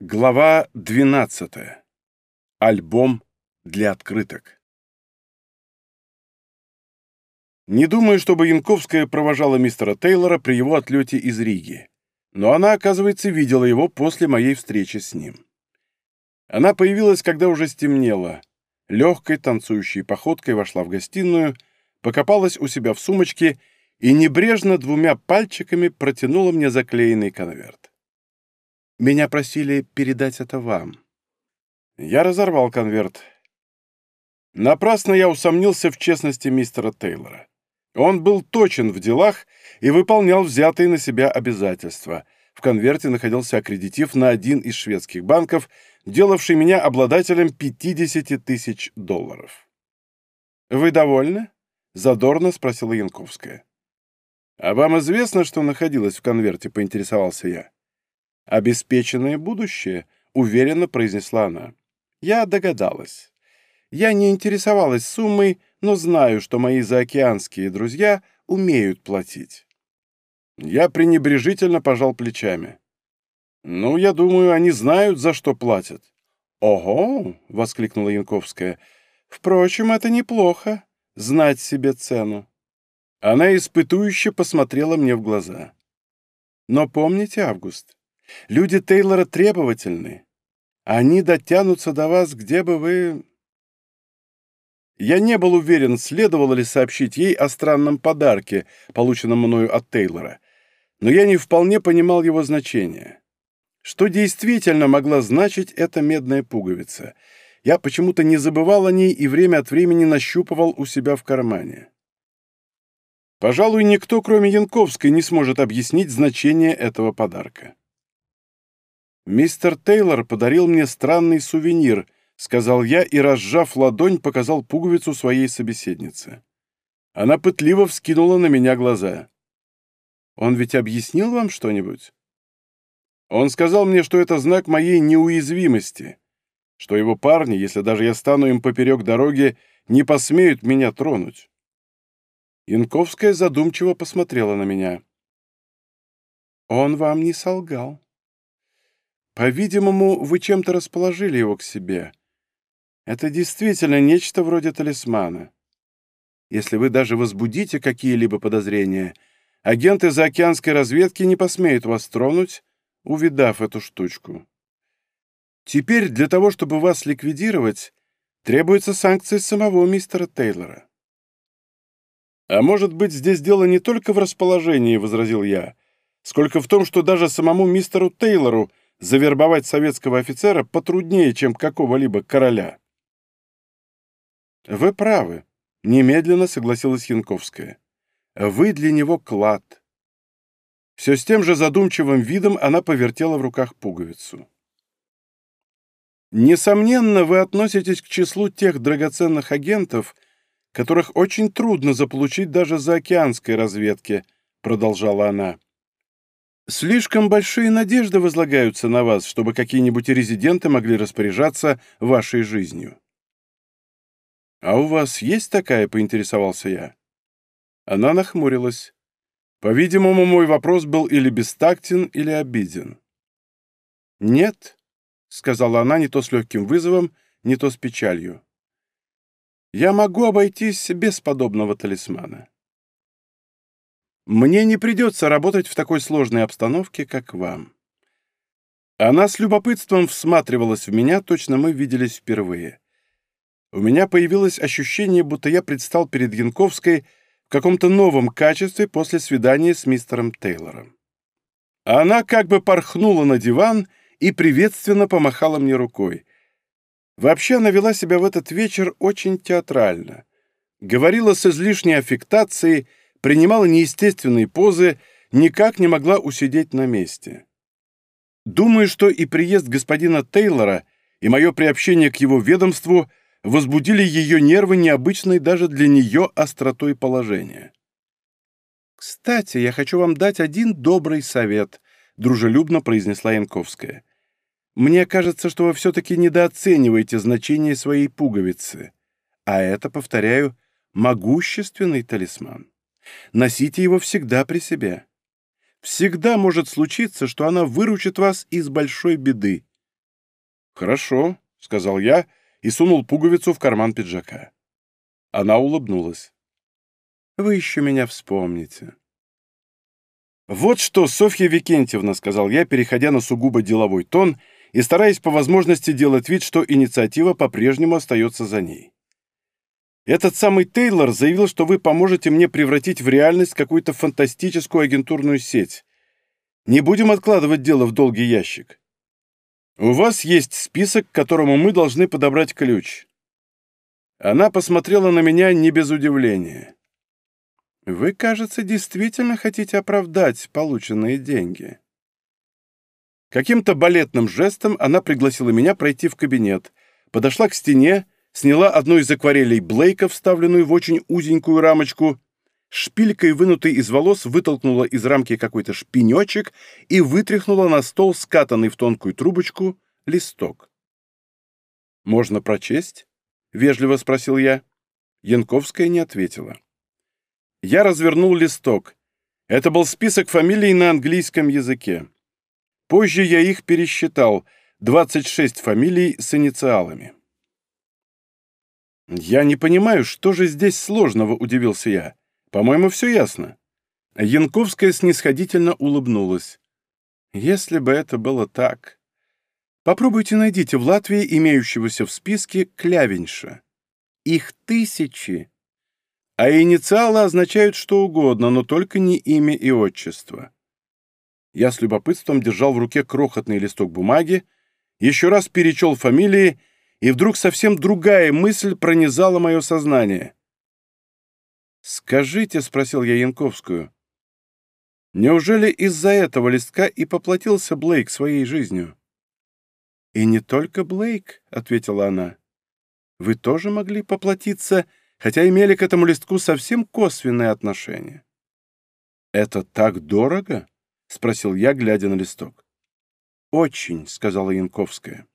Глава 12. Альбом для открыток. Не думаю, чтобы Янковская провожала мистера Тейлора при его отлете из Риги, но она, оказывается, видела его после моей встречи с ним. Она появилась, когда уже стемнело, легкой танцующей походкой вошла в гостиную, покопалась у себя в сумочке и небрежно двумя пальчиками протянула мне заклеенный конверт. Меня просили передать это вам. Я разорвал конверт. Напрасно я усомнился в честности мистера Тейлора. Он был точен в делах и выполнял взятые на себя обязательства. В конверте находился аккредитив на один из шведских банков, делавший меня обладателем 50 тысяч долларов. «Вы довольны?» — задорно спросила Янковская. «А вам известно, что находилось в конверте?» — поинтересовался я. «Обеспеченное будущее», — уверенно произнесла она. Я догадалась. Я не интересовалась суммой, но знаю, что мои заокеанские друзья умеют платить. Я пренебрежительно пожал плечами. «Ну, я думаю, они знают, за что платят». «Ого!» — воскликнула Янковская. «Впрочем, это неплохо — знать себе цену». Она испытующе посмотрела мне в глаза. «Но помните, Август, Люди Тейлора требовательны. Они дотянутся до вас, где бы вы... Я не был уверен, следовало ли сообщить ей о странном подарке, полученном мною от Тейлора, но я не вполне понимал его значение. Что действительно могла значить эта медная пуговица? Я почему-то не забывал о ней и время от времени нащупывал у себя в кармане. Пожалуй, никто, кроме Янковской, не сможет объяснить значение этого подарка. «Мистер Тейлор подарил мне странный сувенир», — сказал я и, разжав ладонь, показал пуговицу своей собеседнице. Она пытливо вскинула на меня глаза. «Он ведь объяснил вам что-нибудь?» «Он сказал мне, что это знак моей неуязвимости, что его парни, если даже я стану им поперек дороги, не посмеют меня тронуть». Янковская задумчиво посмотрела на меня. «Он вам не солгал», по-видимому, вы чем-то расположили его к себе. Это действительно нечто вроде талисмана. Если вы даже возбудите какие-либо подозрения, агенты заокеанской разведки не посмеют вас тронуть, увидав эту штучку. Теперь для того, чтобы вас ликвидировать, требуется санкция самого мистера Тейлора. «А может быть, здесь дело не только в расположении», — возразил я, — «сколько в том, что даже самому мистеру Тейлору — Завербовать советского офицера потруднее, чем какого-либо короля». «Вы правы», — немедленно согласилась Янковская. «Вы для него клад». Все с тем же задумчивым видом она повертела в руках пуговицу. «Несомненно, вы относитесь к числу тех драгоценных агентов, которых очень трудно заполучить даже за океанской разведки», — продолжала она. Слишком большие надежды возлагаются на вас, чтобы какие-нибудь резиденты могли распоряжаться вашей жизнью. «А у вас есть такая?» — поинтересовался я. Она нахмурилась. По-видимому, мой вопрос был или бестактен, или обиден. «Нет», — сказала она не то с легким вызовом, не то с печалью. «Я могу обойтись без подобного талисмана». Мне не придется работать в такой сложной обстановке, как вам. Она с любопытством всматривалась в меня, точно мы виделись впервые. У меня появилось ощущение, будто я предстал перед Янковской в каком-то новом качестве после свидания с мистером Тейлором. Она как бы порхнула на диван и приветственно помахала мне рукой. Вообще она вела себя в этот вечер очень театрально. Говорила с излишней аффектацией, принимала неестественные позы, никак не могла усидеть на месте. Думаю, что и приезд господина Тейлора, и мое приобщение к его ведомству возбудили ее нервы необычной даже для нее остротой положения. «Кстати, я хочу вам дать один добрый совет», — дружелюбно произнесла Янковская. «Мне кажется, что вы все-таки недооцениваете значение своей пуговицы, а это, повторяю, могущественный талисман». Носите его всегда при себе. Всегда может случиться, что она выручит вас из большой беды». «Хорошо», — сказал я и сунул пуговицу в карман пиджака. Она улыбнулась. «Вы еще меня вспомните». «Вот что, Софья Викентьевна», — сказал я, переходя на сугубо деловой тон и стараясь по возможности делать вид, что инициатива по-прежнему остается за ней. Этот самый Тейлор заявил, что вы поможете мне превратить в реальность какую-то фантастическую агентурную сеть. Не будем откладывать дело в долгий ящик. У вас есть список, к которому мы должны подобрать ключ. Она посмотрела на меня не без удивления. Вы, кажется, действительно хотите оправдать полученные деньги. Каким-то балетным жестом она пригласила меня пройти в кабинет, подошла к стене, сняла одну из акварелей Блейка, вставленную в очень узенькую рамочку, шпилькой, вынутой из волос, вытолкнула из рамки какой-то шпинечек и вытряхнула на стол скатанный в тонкую трубочку листок. «Можно прочесть?» — вежливо спросил я. Янковская не ответила. Я развернул листок. Это был список фамилий на английском языке. Позже я их пересчитал — 26 фамилий с инициалами. «Я не понимаю, что же здесь сложного?» — удивился я. «По-моему, все ясно». Янковская снисходительно улыбнулась. «Если бы это было так...» «Попробуйте найдите в Латвии имеющегося в списке клявеньша. Их тысячи. А инициалы означают что угодно, но только не имя и отчество». Я с любопытством держал в руке крохотный листок бумаги, еще раз перечел фамилии — и вдруг совсем другая мысль пронизала мое сознание. «Скажите», — спросил я Янковскую, — «неужели из-за этого листка и поплатился Блейк своей жизнью?» «И не только Блейк», — ответила она. «Вы тоже могли поплатиться, хотя имели к этому листку совсем косвенное отношение». «Это так дорого?» — спросил я, глядя на листок. «Очень», — сказала Янковская.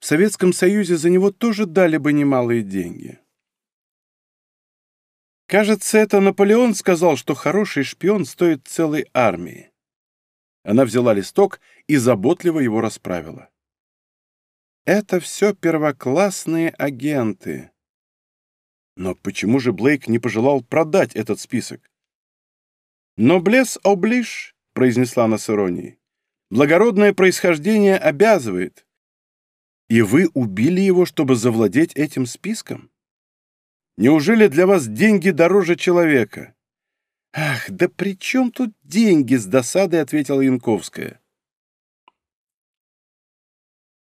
В Советском Союзе за него тоже дали бы немалые деньги. Кажется, это Наполеон сказал, что хороший шпион стоит целой армии. Она взяла листок и заботливо его расправила. Это все первоклассные агенты. Но почему же Блейк не пожелал продать этот список? Но блес оближ, произнесла она с иронией. Благородное происхождение обязывает. И вы убили его, чтобы завладеть этим списком? Неужели для вас деньги дороже человека? Ах, да при чем тут деньги, с досадой ответила Янковская.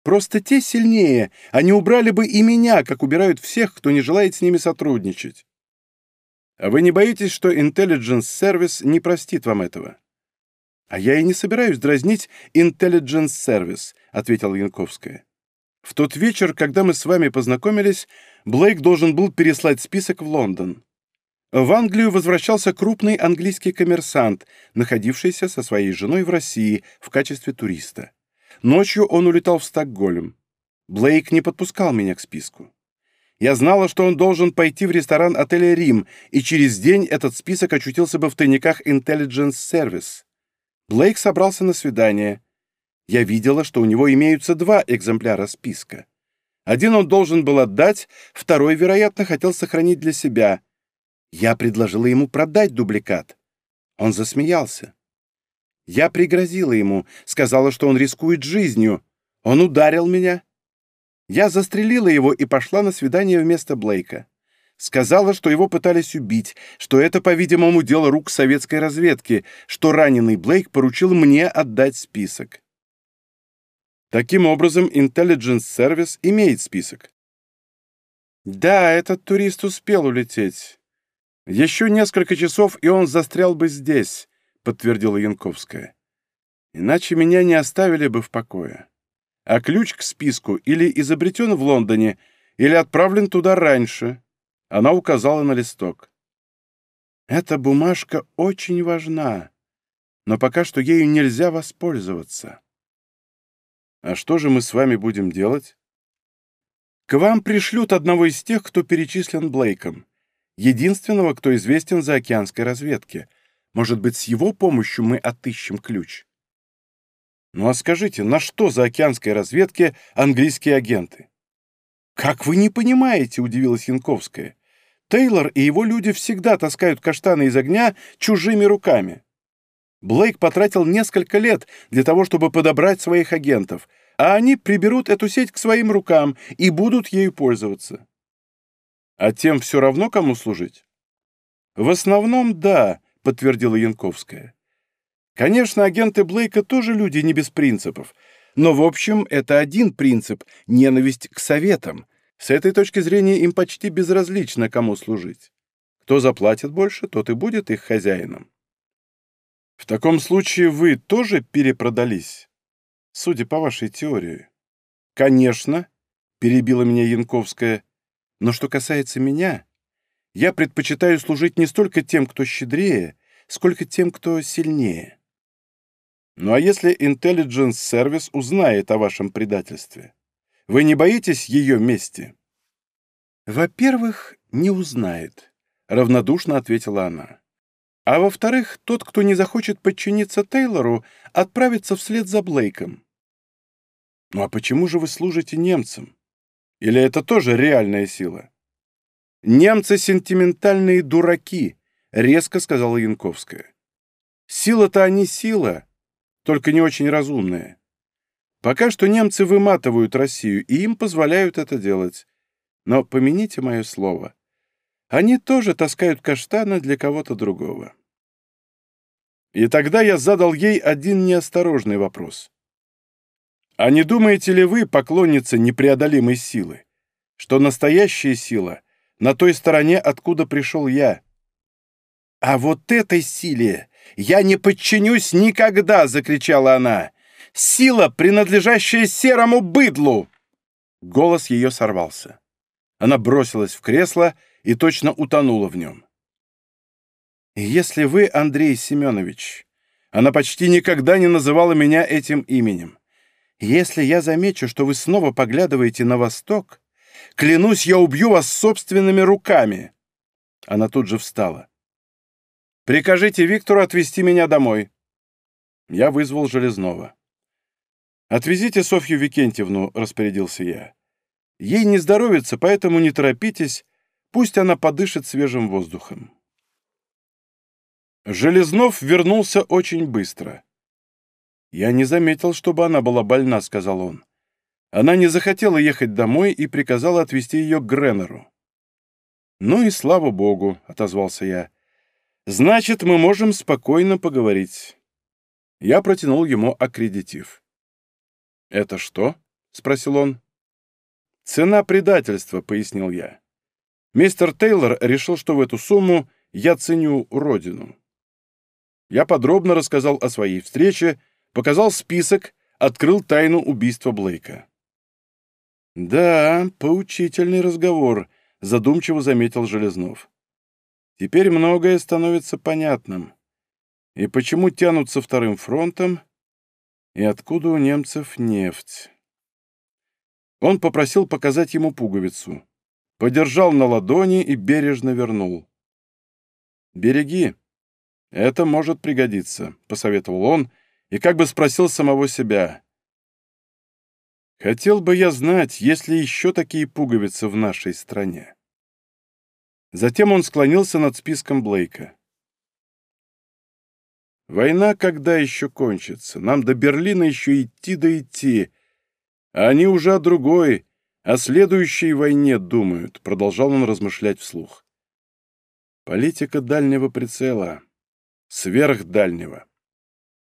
Просто те сильнее, они убрали бы и меня, как убирают всех, кто не желает с ними сотрудничать. А вы не боитесь, что Intelligence Service не простит вам этого? А я и не собираюсь дразнить Intelligence Service, ответила Янковская. В тот вечер, когда мы с вами познакомились, Блейк должен был переслать список в Лондон. В Англию возвращался крупный английский коммерсант, находившийся со своей женой в России в качестве туриста. Ночью он улетал в Стокгольм. Блейк не подпускал меня к списку. Я знала, что он должен пойти в ресторан отеля «Рим», и через день этот список очутился бы в тайниках Intelligence Service. Блейк собрался на свидание. Я видела, что у него имеются два экземпляра списка. Один он должен был отдать, второй, вероятно, хотел сохранить для себя. Я предложила ему продать дубликат. Он засмеялся. Я пригрозила ему, сказала, что он рискует жизнью. Он ударил меня. Я застрелила его и пошла на свидание вместо Блейка. Сказала, что его пытались убить, что это, по-видимому, дело рук советской разведки, что раненый Блейк поручил мне отдать список. Таким образом, Intelligence Service имеет список. Да, этот турист успел улететь. Еще несколько часов, и он застрял бы здесь, подтвердила Янковская. Иначе меня не оставили бы в покое. А ключ к списку или изобретен в Лондоне, или отправлен туда раньше. Она указала на листок. Эта бумажка очень важна, но пока что ею нельзя воспользоваться. А что же мы с вами будем делать? К вам пришлют одного из тех, кто перечислен Блейком, единственного, кто известен за океанской разведки. Может быть, с его помощью мы отыщем ключ. Ну а скажите, на что за океанской разведке английские агенты? Как вы не понимаете, удивилась Янковская. Тейлор и его люди всегда таскают каштаны из огня чужими руками. Блейк потратил несколько лет для того, чтобы подобрать своих агентов, а они приберут эту сеть к своим рукам и будут ею пользоваться. А тем все равно, кому служить? В основном, да, подтвердила Янковская. Конечно, агенты Блейка тоже люди не без принципов, но в общем это один принцип – ненависть к советам. С этой точки зрения им почти безразлично, кому служить. Кто заплатит больше, тот и будет их хозяином. В таком случае вы тоже перепродались? Судя по вашей теории. Конечно, перебила меня Янковская. Но что касается меня, я предпочитаю служить не столько тем, кто щедрее, сколько тем, кто сильнее. Ну а если Intelligence Service узнает о вашем предательстве? Вы не боитесь ее мести? Во-первых, не узнает, равнодушно ответила она. А во-вторых, тот, кто не захочет подчиниться Тейлору, отправится вслед за Блейком. Ну а почему же вы служите немцам? Или это тоже реальная сила? Немцы сентиментальные дураки, резко сказала Янковская. Сила-то они сила, только не очень разумная. Пока что немцы выматывают Россию, и им позволяют это делать. Но помяните мое слово, они тоже таскают каштаны для кого-то другого. И тогда я задал ей один неосторожный вопрос. А не думаете ли вы, поклонница непреодолимой силы, что настоящая сила на той стороне, откуда пришел я? «А вот этой силе я не подчинюсь никогда!» — закричала она. «Сила, принадлежащая серому быдлу!» Голос ее сорвался. Она бросилась в кресло и и точно утонула в нем. «Если вы Андрей Семенович...» Она почти никогда не называла меня этим именем. «Если я замечу, что вы снова поглядываете на восток, клянусь, я убью вас собственными руками!» Она тут же встала. «Прикажите Виктору отвезти меня домой». Я вызвал Железнова. «Отвезите Софью Викентьевну», — распорядился я. «Ей не здоровится, поэтому не торопитесь, Пусть она подышит свежим воздухом. Железнов вернулся очень быстро. «Я не заметил, чтобы она была больна», — сказал он. Она не захотела ехать домой и приказала отвезти ее к Гренеру. «Ну и слава богу», — отозвался я. «Значит, мы можем спокойно поговорить». Я протянул ему аккредитив. «Это что?» — спросил он. «Цена предательства», — пояснил я. Мистер Тейлор решил, что в эту сумму я ценю родину. Я подробно рассказал о своей встрече, показал список, открыл тайну убийства Блейка. «Да, поучительный разговор», — задумчиво заметил Железнов. «Теперь многое становится понятным. И почему тянутся вторым фронтом, и откуда у немцев нефть?» Он попросил показать ему пуговицу подержал на ладони и бережно вернул. «Береги. Это может пригодиться», — посоветовал он и как бы спросил самого себя. «Хотел бы я знать, есть ли еще такие пуговицы в нашей стране». Затем он склонился над списком Блейка. «Война когда еще кончится? Нам до Берлина еще идти да идти. А они уже о другой, «О следующей войне думают», — продолжал он размышлять вслух. «Политика дальнего прицела. Сверхдальнего».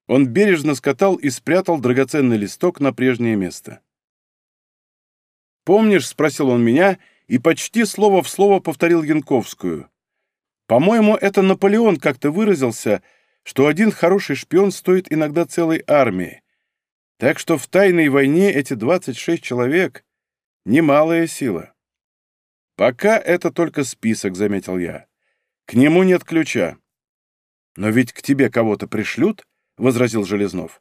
Он бережно скатал и спрятал драгоценный листок на прежнее место. «Помнишь?» — спросил он меня и почти слово в слово повторил Янковскую. «По-моему, это Наполеон как-то выразился, что один хороший шпион стоит иногда целой армии. Так что в тайной войне эти 26 человек немалая сила. Пока это только список, заметил я. К нему нет ключа. Но ведь к тебе кого-то пришлют, возразил Железнов.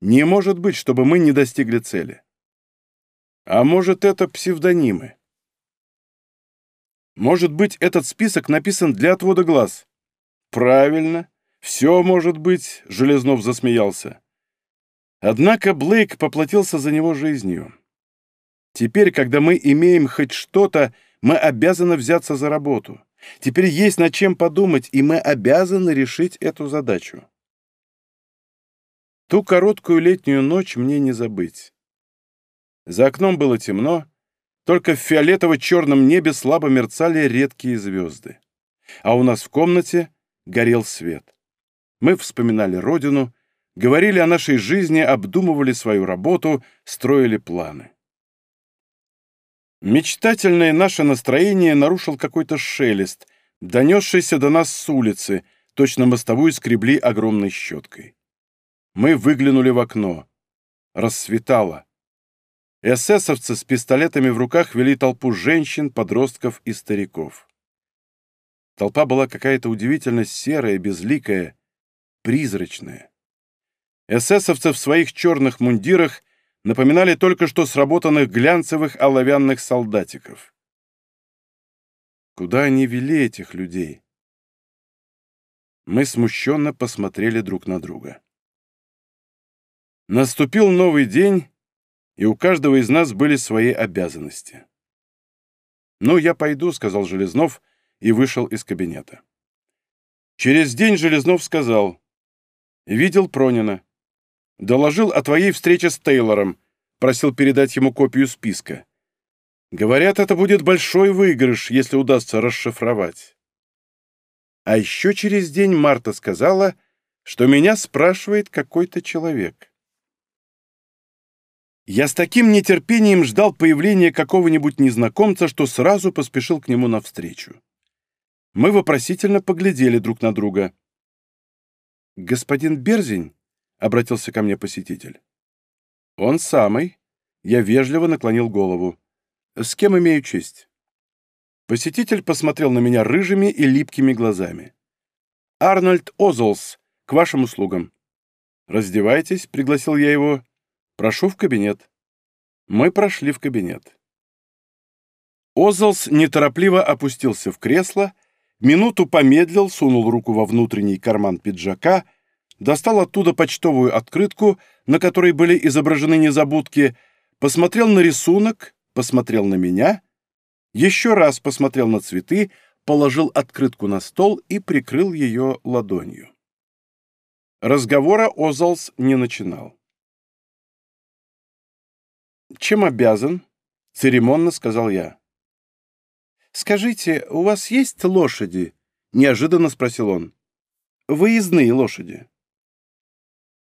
Не может быть, чтобы мы не достигли цели. А может, это псевдонимы? Может быть, этот список написан для отвода глаз? Правильно. Все может быть, Железнов засмеялся. Однако Блейк поплатился за него жизнью. Теперь, когда мы имеем хоть что-то, мы обязаны взяться за работу. Теперь есть над чем подумать, и мы обязаны решить эту задачу. Ту короткую летнюю ночь мне не забыть. За окном было темно, только в фиолетово-черном небе слабо мерцали редкие звезды. А у нас в комнате горел свет. Мы вспоминали родину, говорили о нашей жизни, обдумывали свою работу, строили планы. Мечтательное наше настроение нарушил какой-то шелест, донесшийся до нас с улицы, точно мостовую скребли огромной щеткой. Мы выглянули в окно. Рассветало. Эсэсовцы с пистолетами в руках вели толпу женщин, подростков и стариков. Толпа была какая-то удивительно серая, безликая, призрачная. Эсэсовцы в своих черных мундирах – напоминали только что сработанных глянцевых оловянных солдатиков. Куда они вели этих людей? Мы смущенно посмотрели друг на друга. Наступил новый день, и у каждого из нас были свои обязанности. «Ну, я пойду», — сказал Железнов и вышел из кабинета. Через день Железнов сказал, «Видел Пронина. Доложил о твоей встрече с Тейлором, просил передать ему копию списка. Говорят, это будет большой выигрыш, если удастся расшифровать. А еще через день Марта сказала, что меня спрашивает какой-то человек. Я с таким нетерпением ждал появления какого-нибудь незнакомца, что сразу поспешил к нему навстречу. Мы вопросительно поглядели друг на друга. «Господин Берзень?» обратился ко мне посетитель. «Он самый». Я вежливо наклонил голову. «С кем имею честь?» Посетитель посмотрел на меня рыжими и липкими глазами. «Арнольд Озолс, к вашим услугам». «Раздевайтесь», — пригласил я его. «Прошу в кабинет». Мы прошли в кабинет. Озолс неторопливо опустился в кресло, минуту помедлил, сунул руку во внутренний карман пиджака — достал оттуда почтовую открытку, на которой были изображены незабудки, посмотрел на рисунок, посмотрел на меня, еще раз посмотрел на цветы, положил открытку на стол и прикрыл ее ладонью. Разговора Озалс не начинал. «Чем обязан?» — церемонно сказал я. «Скажите, у вас есть лошади?» — неожиданно спросил он. «Выездные лошади».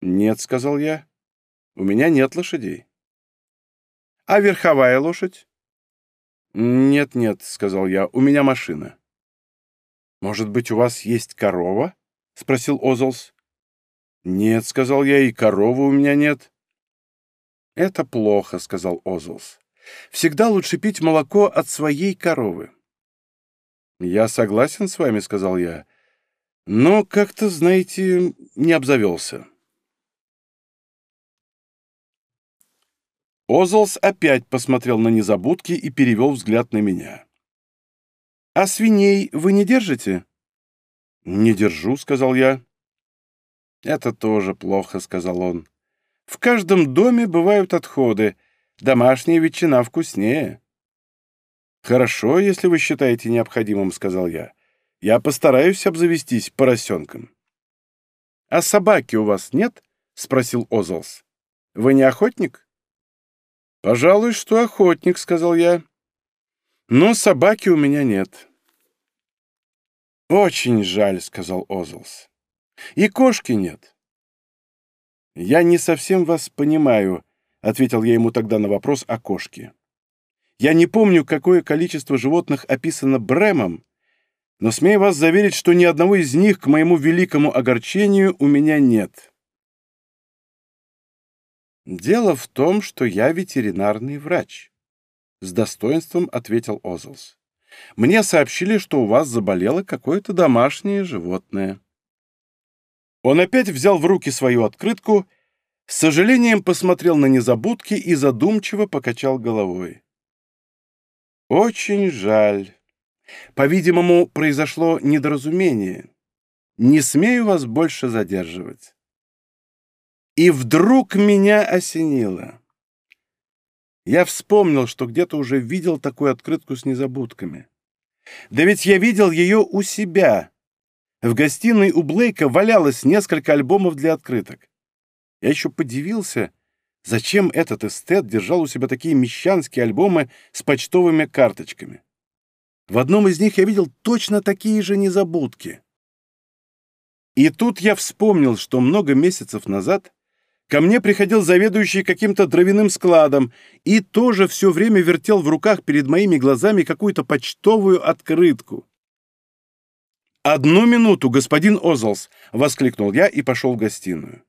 «Нет», — сказал я, — «у меня нет лошадей». «А верховая лошадь?» «Нет, нет», — сказал я, — «у меня машина». «Может быть, у вас есть корова?» — спросил Озолс. «Нет», — сказал я, — «и коровы у меня нет». «Это плохо», — сказал Озолс. «Всегда лучше пить молоко от своей коровы». «Я согласен с вами», — сказал я, — «но как-то, знаете, не обзавелся». Озлс опять посмотрел на незабудки и перевел взгляд на меня. «А свиней вы не держите?» «Не держу», — сказал я. «Это тоже плохо», — сказал он. «В каждом доме бывают отходы. Домашняя ветчина вкуснее». «Хорошо, если вы считаете необходимым», — сказал я. «Я постараюсь обзавестись поросенком». «А собаки у вас нет?» — спросил Озлс. «Вы не охотник?» «Пожалуй, что охотник», — сказал я. «Но собаки у меня нет». «Очень жаль», — сказал Озлс. «И кошки нет». «Я не совсем вас понимаю», — ответил я ему тогда на вопрос о кошке. «Я не помню, какое количество животных описано Брэмом, но смею вас заверить, что ни одного из них, к моему великому огорчению, у меня нет». «Дело в том, что я ветеринарный врач», — с достоинством ответил Озлс. «Мне сообщили, что у вас заболело какое-то домашнее животное». Он опять взял в руки свою открытку, с сожалением посмотрел на незабудки и задумчиво покачал головой. «Очень жаль. По-видимому, произошло недоразумение. Не смею вас больше задерживать». И вдруг меня осенило. Я вспомнил, что где-то уже видел такую открытку с незабудками. Да ведь я видел ее у себя. В гостиной у Блейка валялось несколько альбомов для открыток. Я еще подивился, зачем этот эстет держал у себя такие мещанские альбомы с почтовыми карточками. В одном из них я видел точно такие же незабудки. И тут я вспомнил, что много месяцев назад Ко мне приходил заведующий каким-то дровяным складом и тоже все время вертел в руках перед моими глазами какую-то почтовую открытку. «Одну минуту, господин Озлс!» — воскликнул я и пошел в гостиную.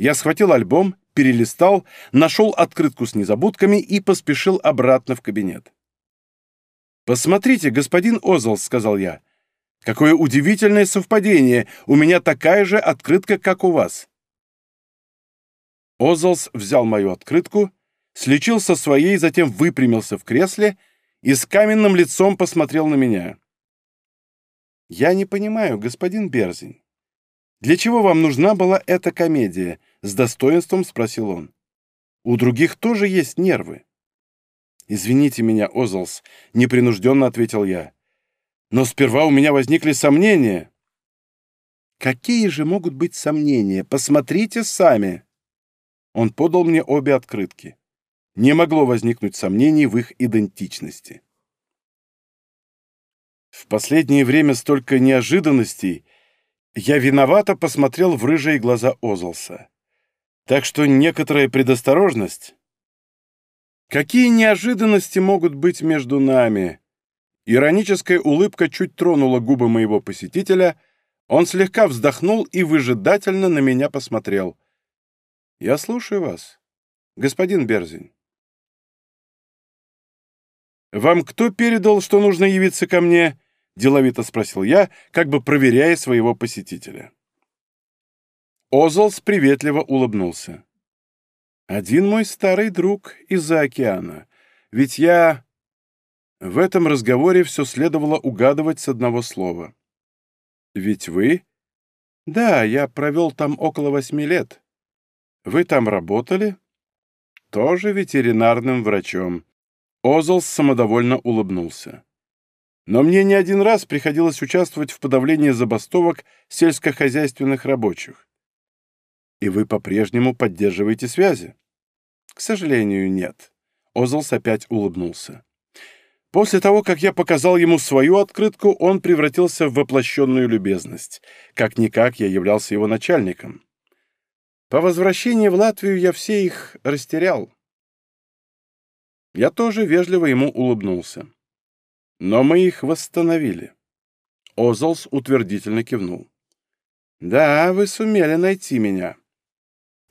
Я схватил альбом, перелистал, нашел открытку с незабудками и поспешил обратно в кабинет. «Посмотрите, господин Озлс!» — сказал я. «Какое удивительное совпадение! У меня такая же открытка, как у вас!» Озлс взял мою открытку, слечил со своей, затем выпрямился в кресле и с каменным лицом посмотрел на меня. «Я не понимаю, господин Берзень. Для чего вам нужна была эта комедия?» — с достоинством спросил он. «У других тоже есть нервы». «Извините меня, Озлс», — непринужденно ответил я. «Но сперва у меня возникли сомнения». «Какие же могут быть сомнения? Посмотрите сами!» Он подал мне обе открытки. Не могло возникнуть сомнений в их идентичности. В последнее время столько неожиданностей. Я виновато посмотрел в рыжие глаза Озлса, Так что некоторая предосторожность... Какие неожиданности могут быть между нами? Ироническая улыбка чуть тронула губы моего посетителя. Он слегка вздохнул и выжидательно на меня посмотрел. Я слушаю вас, господин Берзин. «Вам кто передал, что нужно явиться ко мне?» — деловито спросил я, как бы проверяя своего посетителя. Озолс приветливо улыбнулся. «Один мой старый друг из-за океана. Ведь я...» В этом разговоре все следовало угадывать с одного слова. «Ведь вы...» «Да, я провел там около восьми лет. Вы там работали?» «Тоже ветеринарным врачом». Озл самодовольно улыбнулся. «Но мне не один раз приходилось участвовать в подавлении забастовок сельскохозяйственных рабочих». «И вы по-прежнему поддерживаете связи?» «К сожалению, нет». Озлс опять улыбнулся. После того, как я показал ему свою открытку, он превратился в воплощенную любезность. Как-никак я являлся его начальником. По возвращении в Латвию я все их растерял. Я тоже вежливо ему улыбнулся. Но мы их восстановили. Озолс утвердительно кивнул. «Да, вы сумели найти меня.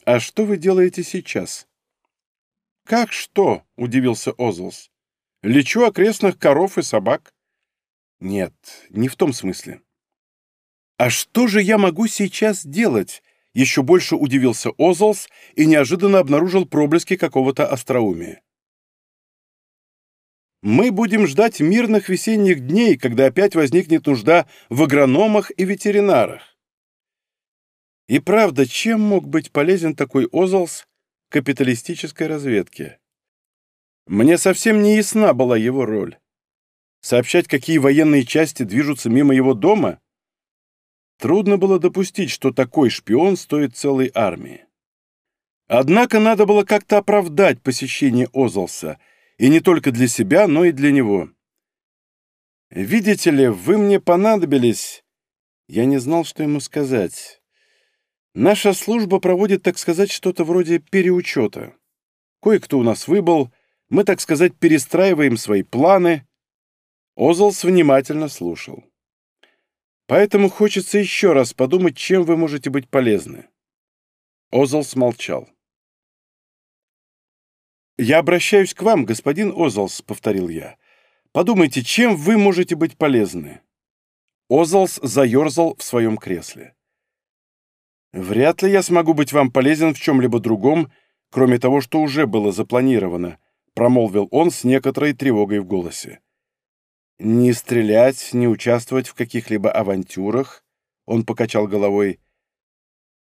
А что вы делаете сейчас?» «Как что?» — удивился Озолс. «Лечу окрестных коров и собак». «Нет, не в том смысле». «А что же я могу сейчас делать?» Еще больше удивился Озолс и неожиданно обнаружил проблески какого-то остроумия. «Мы будем ждать мирных весенних дней, когда опять возникнет нужда в агрономах и ветеринарах». И правда, чем мог быть полезен такой Озолс капиталистической разведке? Мне совсем не ясна была его роль. Сообщать, какие военные части движутся мимо его дома — Трудно было допустить, что такой шпион стоит целой армии. Однако надо было как-то оправдать посещение Озолса, и не только для себя, но и для него. «Видите ли, вы мне понадобились...» Я не знал, что ему сказать. «Наша служба проводит, так сказать, что-то вроде переучета. Кое-кто у нас выбыл, мы, так сказать, перестраиваем свои планы». Озолс внимательно слушал. Поэтому хочется еще раз подумать, чем вы можете быть полезны». Озал молчал. «Я обращаюсь к вам, господин Озалс», — повторил я. «Подумайте, чем вы можете быть полезны?» Озалс заерзал в своем кресле. «Вряд ли я смогу быть вам полезен в чем-либо другом, кроме того, что уже было запланировано», — промолвил он с некоторой тревогой в голосе не стрелять, не участвовать в каких-либо авантюрах?» Он покачал головой.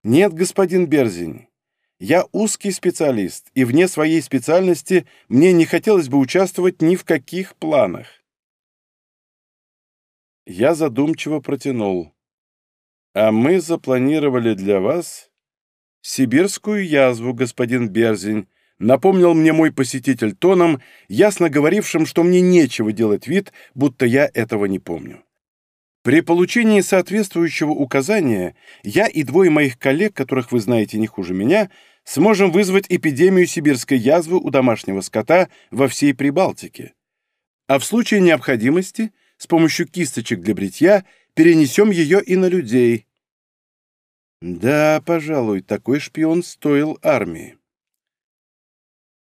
«Нет, господин Берзин, я узкий специалист, и вне своей специальности мне не хотелось бы участвовать ни в каких планах». Я задумчиво протянул. «А мы запланировали для вас сибирскую язву, господин Берзин, Напомнил мне мой посетитель тоном, ясно говорившим, что мне нечего делать вид, будто я этого не помню. При получении соответствующего указания я и двое моих коллег, которых вы знаете не хуже меня, сможем вызвать эпидемию сибирской язвы у домашнего скота во всей Прибалтике. А в случае необходимости с помощью кисточек для бритья перенесем ее и на людей. Да, пожалуй, такой шпион стоил армии.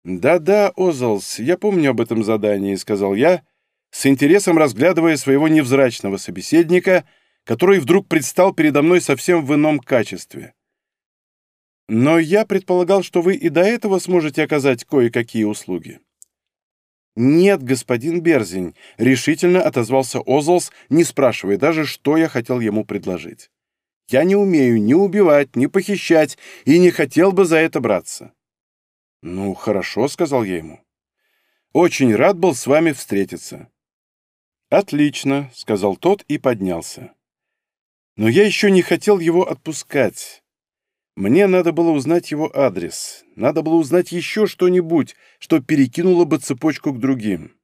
«Да-да, Озлс, я помню об этом задании», — сказал я, с интересом разглядывая своего невзрачного собеседника, который вдруг предстал передо мной совсем в ином качестве. «Но я предполагал, что вы и до этого сможете оказать кое-какие услуги». «Нет, господин Берзень», — решительно отозвался Озлс, не спрашивая даже, что я хотел ему предложить. «Я не умею ни убивать, ни похищать, и не хотел бы за это браться». «Ну, хорошо», — сказал я ему. «Очень рад был с вами встретиться». «Отлично», — сказал тот и поднялся. Но я еще не хотел его отпускать. Мне надо было узнать его адрес, надо было узнать еще что-нибудь, что перекинуло бы цепочку к другим.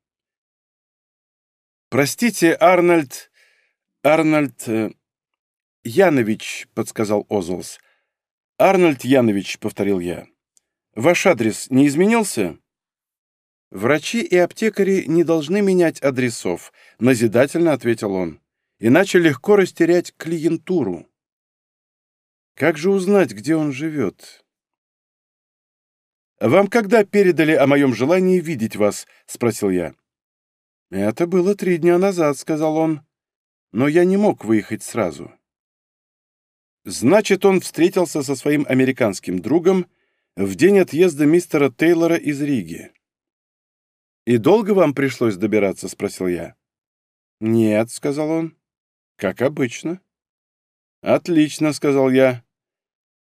«Простите, Арнольд... Арнольд... Э, Янович», — подсказал Озолс. «Арнольд Янович», — повторил я. Ваш адрес не изменился? Врачи и аптекари не должны менять адресов, назидательно ответил он. Иначе легко растерять клиентуру. Как же узнать, где он живет? «Вам когда передали о моем желании видеть вас?» — спросил я. «Это было три дня назад», — сказал он. «Но я не мог выехать сразу». Значит, он встретился со своим американским другом в день отъезда мистера Тейлора из Риги. «И долго вам пришлось добираться?» — спросил я. «Нет», — сказал он. «Как обычно». «Отлично», — сказал я.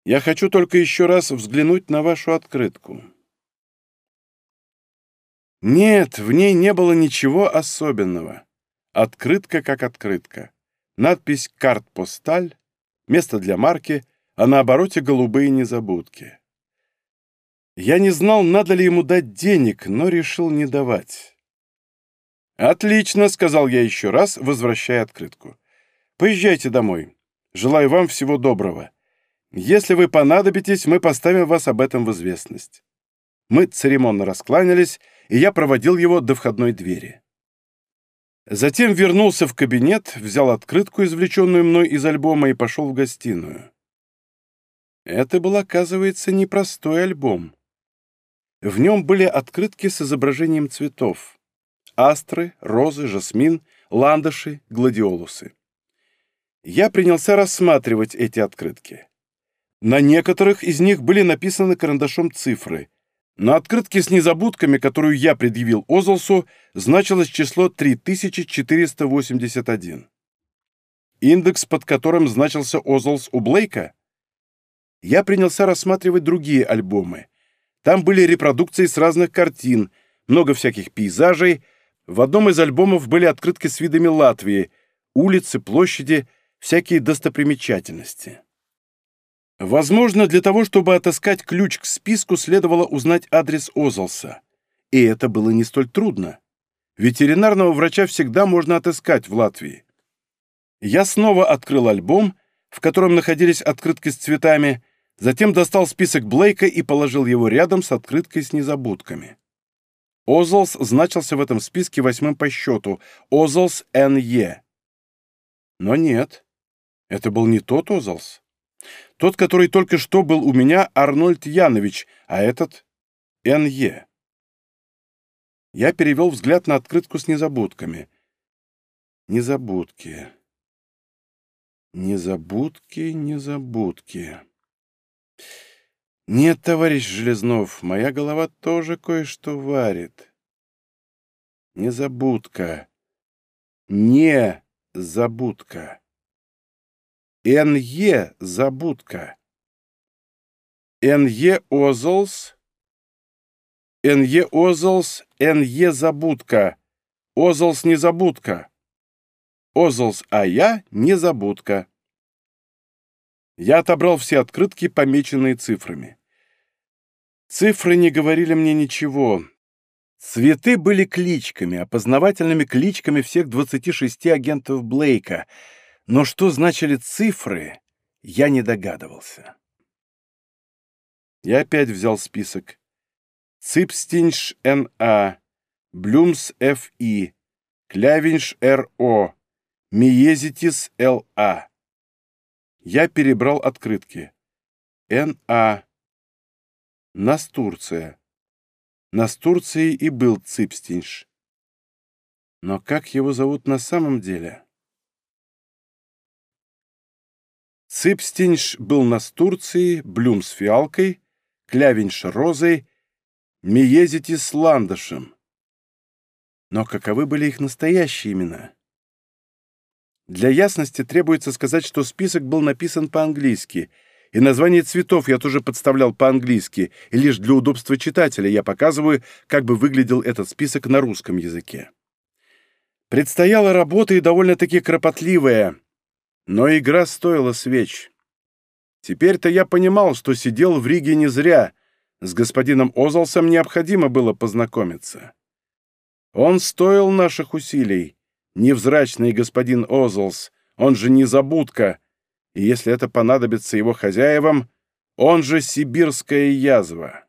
«Я хочу только еще раз взглянуть на вашу открытку». Нет, в ней не было ничего особенного. Открытка как открытка. Надпись «Карт-посталь», место для марки, а на обороте голубые незабудки. Я не знал, надо ли ему дать денег, но решил не давать. «Отлично», — сказал я еще раз, возвращая открытку. «Поезжайте домой. Желаю вам всего доброго. Если вы понадобитесь, мы поставим вас об этом в известность». Мы церемонно раскланялись, и я проводил его до входной двери. Затем вернулся в кабинет, взял открытку, извлеченную мной из альбома, и пошел в гостиную. Это был, оказывается, непростой альбом. В нем были открытки с изображением цветов – астры, розы, жасмин, ландыши, гладиолусы. Я принялся рассматривать эти открытки. На некоторых из них были написаны карандашом цифры. На открытке с незабудками, которую я предъявил Озолсу, значилось число 3481. Индекс, под которым значился Озолс у Блейка? Я принялся рассматривать другие альбомы – там были репродукции с разных картин, много всяких пейзажей. В одном из альбомов были открытки с видами Латвии, улицы, площади, всякие достопримечательности. Возможно, для того, чтобы отыскать ключ к списку, следовало узнать адрес Озалса. И это было не столь трудно. Ветеринарного врача всегда можно отыскать в Латвии. Я снова открыл альбом, в котором находились открытки с цветами, Затем достал список Блейка и положил его рядом с открыткой с незабудками. Озолс значился в этом списке восьмым по счету. Озолс Н.Е. Но нет, это был не тот Озолс. Тот, который только что был у меня, Арнольд Янович, а этот — Н.Е. Я перевел взгляд на открытку с незабудками. Незабудки. Незабудки, незабудки. «Нет, товарищ Железнов, моя голова тоже кое-что варит». «Незабудка! Не забудка! Н.Е. Забудка! Н.Е. Озолс! Н.Е. Озолс! Н.Е. Забудка! Озолс Незабудка! Озолс, а я Незабудка!» Я отобрал все открытки, помеченные цифрами. Цифры не говорили мне ничего. Цветы были кличками, опознавательными кличками всех 26 агентов Блейка, но что значили цифры, я не догадывался. Я опять взял список. Ципстинш Н.А., Блюмс Ф.И., Клявинш Р.О., Миезитис Л.А. Я перебрал открытки. Н.А. Настурция. Настурцией и был Ципстинш. Но как его зовут на самом деле? Ципстинш был Настурцией, Блюмс фиалкой, Клявинш розой, Миезитис ландышем. Но каковы были их настоящие имена? Для ясности требуется сказать, что список был написан по-английски, и название цветов я тоже подставлял по-английски, и лишь для удобства читателя я показываю, как бы выглядел этот список на русском языке. Предстояла работа и довольно-таки кропотливая, но игра стоила свеч. Теперь-то я понимал, что сидел в Риге не зря. С господином Озалсом необходимо было познакомиться. Он стоил наших усилий невзрачный господин Озлс, он же незабудка, и если это понадобится его хозяевам, он же сибирская язва.